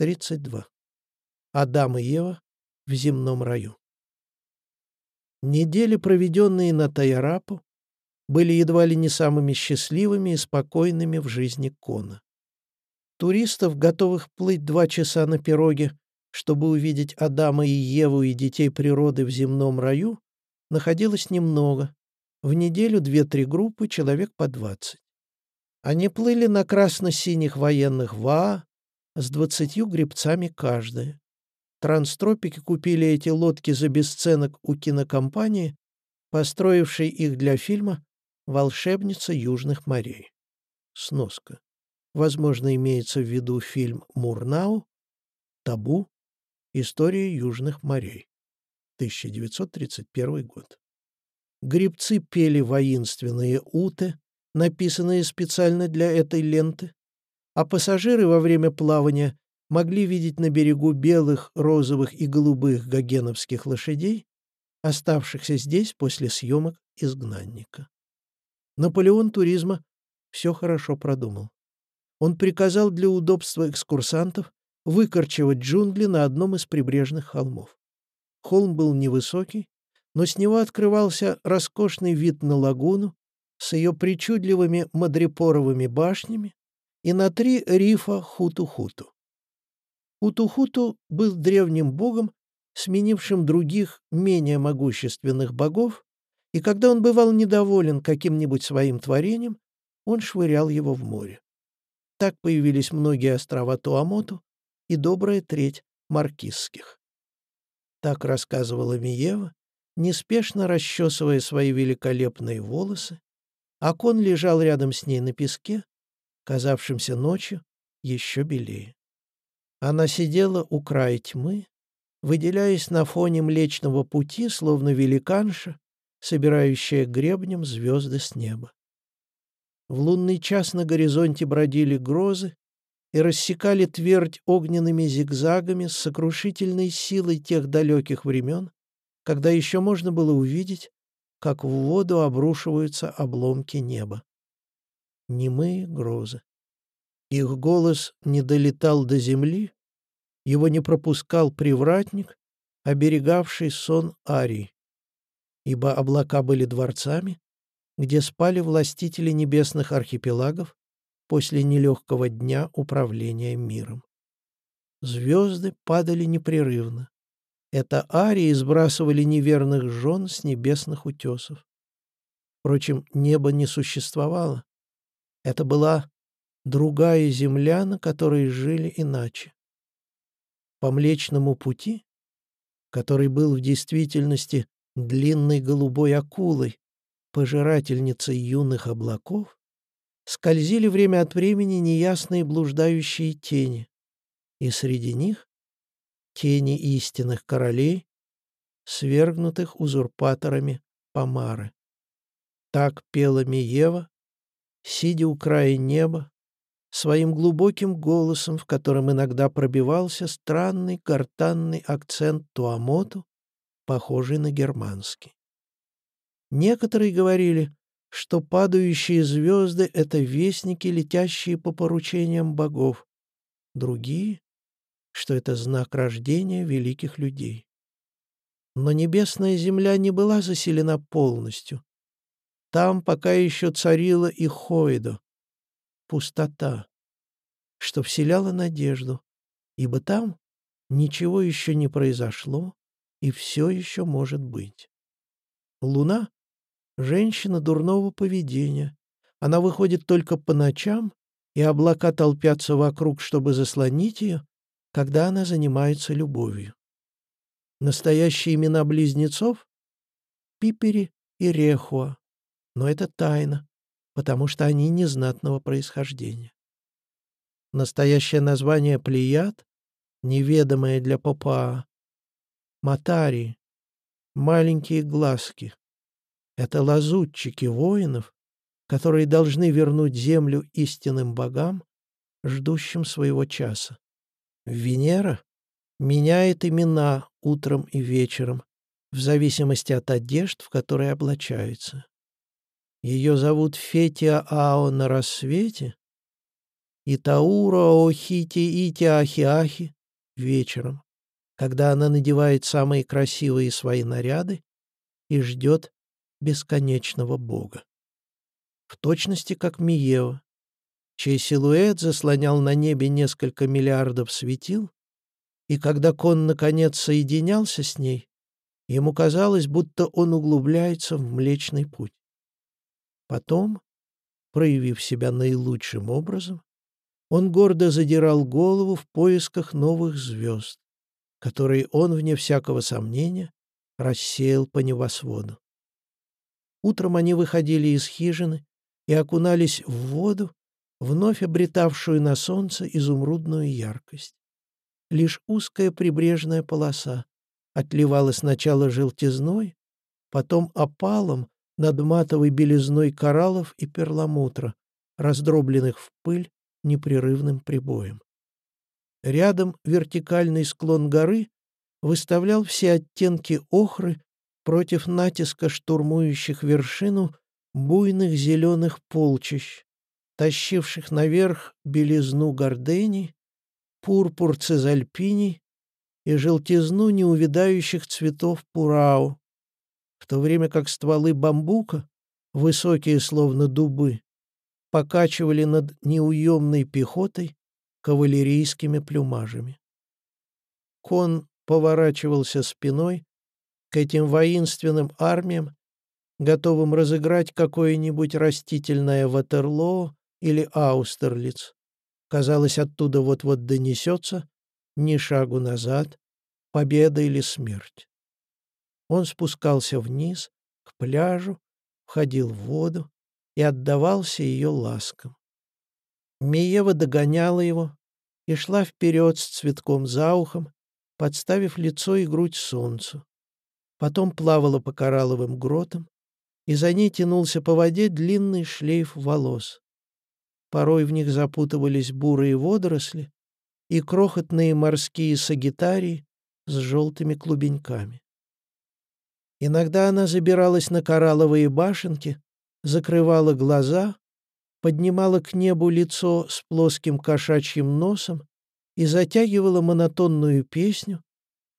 32. Адам и Ева в земном раю. Недели, проведенные на Тайарапу, были едва ли не самыми счастливыми и спокойными в жизни Кона. Туристов, готовых плыть два часа на пироге, чтобы увидеть Адама и Еву и детей природы в земном раю, находилось немного. В неделю две-три группы, человек по двадцать. Они плыли на красно-синих военных ВАА с двадцатью гребцами каждая. Транстропики купили эти лодки за бесценок у кинокомпании, построившей их для фильма «Волшебница Южных морей». Сноска. Возможно, имеется в виду фильм «Мурнау», «Табу», «История Южных морей», 1931 год. Грибцы пели воинственные уты, написанные специально для этой ленты, а пассажиры во время плавания могли видеть на берегу белых, розовых и голубых гогеновских лошадей, оставшихся здесь после съемок «Изгнанника». Наполеон туризма все хорошо продумал. Он приказал для удобства экскурсантов выкорчевать джунгли на одном из прибрежных холмов. Холм был невысокий, но с него открывался роскошный вид на лагуну с ее причудливыми мадрипоровыми башнями и на три рифа Хуту-Хуту. Хуту-Хуту был древним богом, сменившим других, менее могущественных богов, и когда он бывал недоволен каким-нибудь своим творением, он швырял его в море. Так появились многие острова Туамоту и добрая треть маркизских. Так рассказывала Миева, неспешно расчесывая свои великолепные волосы, а кон лежал рядом с ней на песке, казавшемся ночью еще белее. Она сидела у края тьмы, выделяясь на фоне Млечного Пути, словно великанша, собирающая гребнем звезды с неба. В лунный час на горизонте бродили грозы и рассекали твердь огненными зигзагами с сокрушительной силой тех далеких времен, когда еще можно было увидеть, как в воду обрушиваются обломки неба. Немые грозы. Их голос не долетал до земли, его не пропускал привратник, оберегавший сон Арии, ибо облака были дворцами, где спали властители небесных архипелагов после нелегкого дня управления миром. Звезды падали непрерывно. Это арии сбрасывали неверных жен с небесных утесов. Впрочем, небо не существовало. Это была другая земля, на которой жили иначе. По Млечному пути, который был в действительности длинной голубой акулой, пожирательницей юных облаков, скользили время от времени неясные блуждающие тени, и среди них тени истинных королей, свергнутых узурпаторами Помары. Так пела Миева, сидя у края неба, своим глубоким голосом, в котором иногда пробивался странный гортанный акцент Туамоту, похожий на германский. Некоторые говорили, что падающие звезды — это вестники, летящие по поручениям богов. Другие, что это знак рождения великих людей. Но небесная земля не была заселена полностью. Там пока еще царила и Хойдо, пустота, что вселяла надежду, ибо там ничего еще не произошло и все еще может быть. Луна — женщина дурного поведения. Она выходит только по ночам, и облака толпятся вокруг, чтобы заслонить ее, когда она занимается любовью. Настоящие имена близнецов — Пипери и Рехуа, но это тайна, потому что они незнатного происхождения. Настоящее название Плеяд, неведомое для Попаа, Матари, маленькие глазки. Это лазутчики воинов, которые должны вернуть землю истинным богам, ждущим своего часа. Венера меняет имена утром и вечером, в зависимости от одежд, в которые облачаются. Ее зовут Фетия Ао на рассвете, и Таура Охити Ити Ахи-Ахи вечером, когда она надевает самые красивые свои наряды и ждет бесконечного Бога. В точности, как Миева, чей силуэт заслонял на небе несколько миллиардов светил, и когда Кон наконец соединялся с ней, ему казалось, будто он углубляется в Млечный Путь. Потом, проявив себя наилучшим образом, он гордо задирал голову в поисках новых звезд, которые он, вне всякого сомнения, рассеял по небосводу. Утром они выходили из хижины и окунались в воду, вновь обретавшую на солнце изумрудную яркость. Лишь узкая прибрежная полоса отливала сначала желтизной, потом опалом над матовой белизной кораллов и перламутра, раздробленных в пыль непрерывным прибоем. Рядом вертикальный склон горы выставлял все оттенки охры против натиска штурмующих вершину буйных зеленых полчищ, тащивших наверх белизну гордений, пурпур цезальпиний и желтизну неувядающих цветов пурау, в то время как стволы бамбука, высокие словно дубы, покачивали над неуемной пехотой кавалерийскими плюмажами. Кон поворачивался спиной к этим воинственным армиям, готовым разыграть какое-нибудь растительное Ватерлоо или Аустерлиц. Казалось, оттуда вот-вот донесется ни шагу назад, победа или смерть. Он спускался вниз, к пляжу, входил в воду и отдавался ее ласкам. Миева догоняла его и шла вперед с цветком за ухом, подставив лицо и грудь солнцу. Потом плавала по коралловым гротам, и за ней тянулся по воде длинный шлейф волос. Порой в них запутывались бурые водоросли и крохотные морские сагитарии с желтыми клубеньками. Иногда она забиралась на коралловые башенки, закрывала глаза, поднимала к небу лицо с плоским кошачьим носом и затягивала монотонную песню,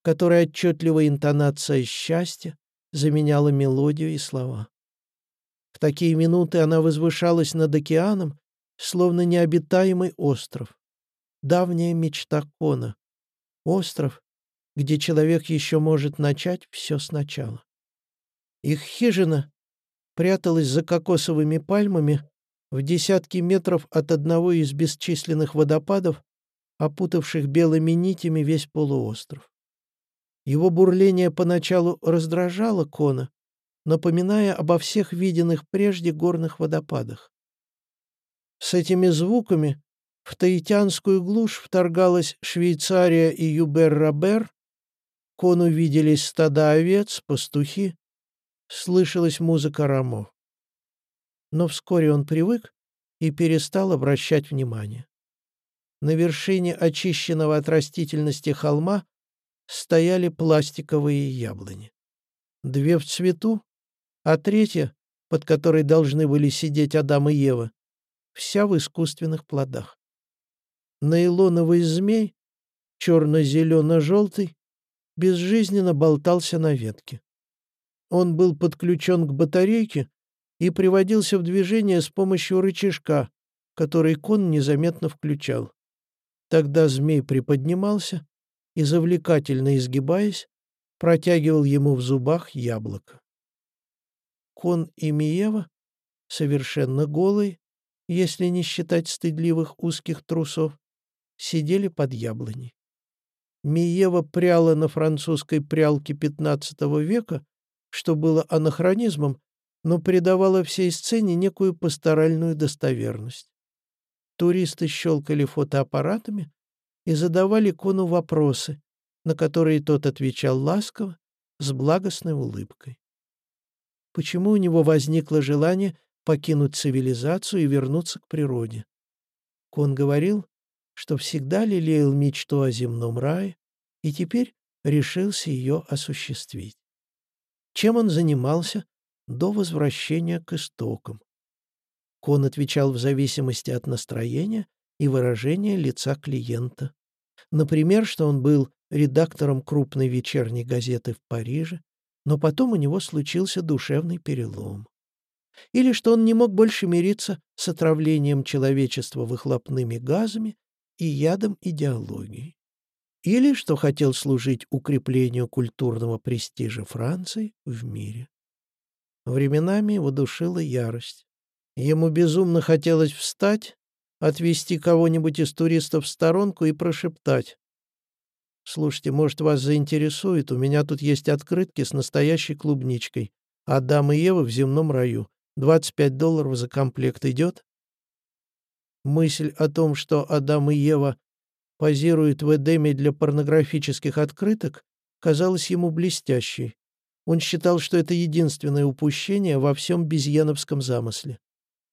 в которой отчетливая интонация счастья заменяла мелодию и слова. В такие минуты она возвышалась над океаном, словно необитаемый остров. Давняя мечта Кона. Остров, где человек еще может начать все сначала. Их хижина пряталась за кокосовыми пальмами в десятки метров от одного из бесчисленных водопадов, опутавших белыми нитями весь полуостров. Его бурление поначалу раздражало Кона, напоминая обо всех виденных прежде горных водопадах. С этими звуками в таитянскую глушь вторгалась Швейцария и Юбер-Рабер, Кону виделись стада овец, пастухи, слышалась музыка рамо. Но вскоре он привык и перестал обращать внимание. На вершине очищенного от растительности холма стояли пластиковые яблони. Две в цвету, а третья, под которой должны были сидеть Адам и Ева, вся в искусственных плодах. Нейлоновый змей, черно-зелено-желтый, безжизненно болтался на ветке. Он был подключен к батарейке и приводился в движение с помощью рычажка, который кон незаметно включал. Тогда змей приподнимался и, завлекательно изгибаясь, протягивал ему в зубах яблоко. Кон и Миева, совершенно голые, если не считать стыдливых узких трусов, сидели под яблоней. Миева пряла на французской прялке XV века, что было анахронизмом, но придавало всей сцене некую пасторальную достоверность. Туристы щелкали фотоаппаратами и задавали Кону вопросы, на которые тот отвечал ласково, с благостной улыбкой. Почему у него возникло желание покинуть цивилизацию и вернуться к природе? Кон говорил, что всегда лелеял мечту о земном рае и теперь решился ее осуществить. Чем он занимался до возвращения к истокам? Кон отвечал в зависимости от настроения и выражение лица клиента. Например, что он был редактором крупной вечерней газеты в Париже, но потом у него случился душевный перелом. Или что он не мог больше мириться с отравлением человечества выхлопными газами и ядом идеологии. Или что хотел служить укреплению культурного престижа Франции в мире. Временами его душила ярость. Ему безумно хотелось встать, отвести кого-нибудь из туристов в сторонку и прошептать. «Слушайте, может, вас заинтересует, у меня тут есть открытки с настоящей клубничкой. Адам и Ева в земном раю. 25 долларов за комплект идет?» Мысль о том, что Адам и Ева позируют в Эдеме для порнографических открыток, казалась ему блестящей. Он считал, что это единственное упущение во всем безьяновском замысле.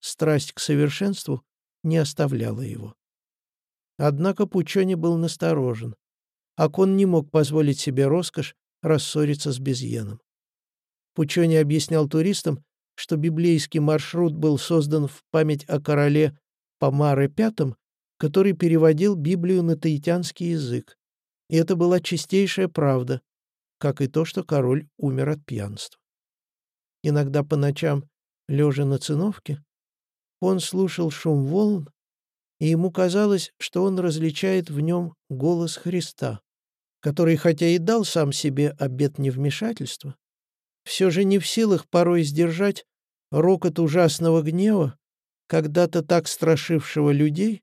Страсть к совершенству не оставляла его. Однако Пучони был насторожен. Акон не мог позволить себе роскошь рассориться с Безьеном. Пучони объяснял туристам, что библейский маршрут был создан в память о короле Помаре V, который переводил Библию на таитянский язык. И это была чистейшая правда, как и то, что король умер от пьянства. Иногда по ночам, лежа на циновке, он слушал шум волн, и ему казалось, что он различает в нем голос Христа, который, хотя и дал сам себе обет невмешательства, все же не в силах порой сдержать рокот ужасного гнева, когда-то так страшившего людей,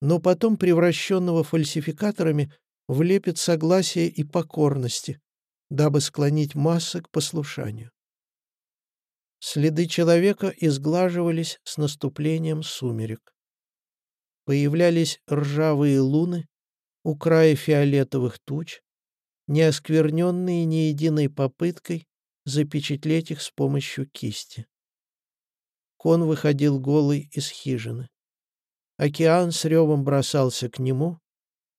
но потом превращенного фальсификаторами в лепет согласия и покорности, дабы склонить массы к послушанию. Следы человека изглаживались с наступлением сумерек. Появлялись ржавые луны у края фиолетовых туч, не оскверненные ни единой попыткой запечатлеть их с помощью кисти. Кон выходил голый из хижины. Океан с ревом бросался к нему,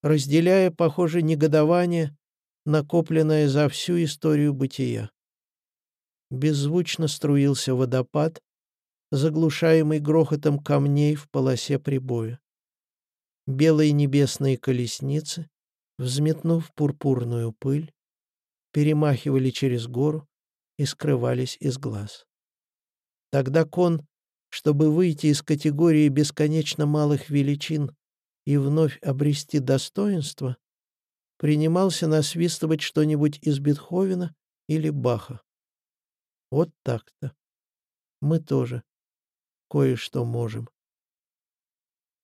разделяя, похоже, негодование, накопленное за всю историю бытия. Беззвучно струился водопад, заглушаемый грохотом камней в полосе прибоя. Белые небесные колесницы, взметнув пурпурную пыль, перемахивали через гору и скрывались из глаз. Тогда кон, чтобы выйти из категории бесконечно малых величин и вновь обрести достоинство, принимался насвистывать что-нибудь из Бетховена или Баха. Вот так-то. Мы тоже кое-что можем.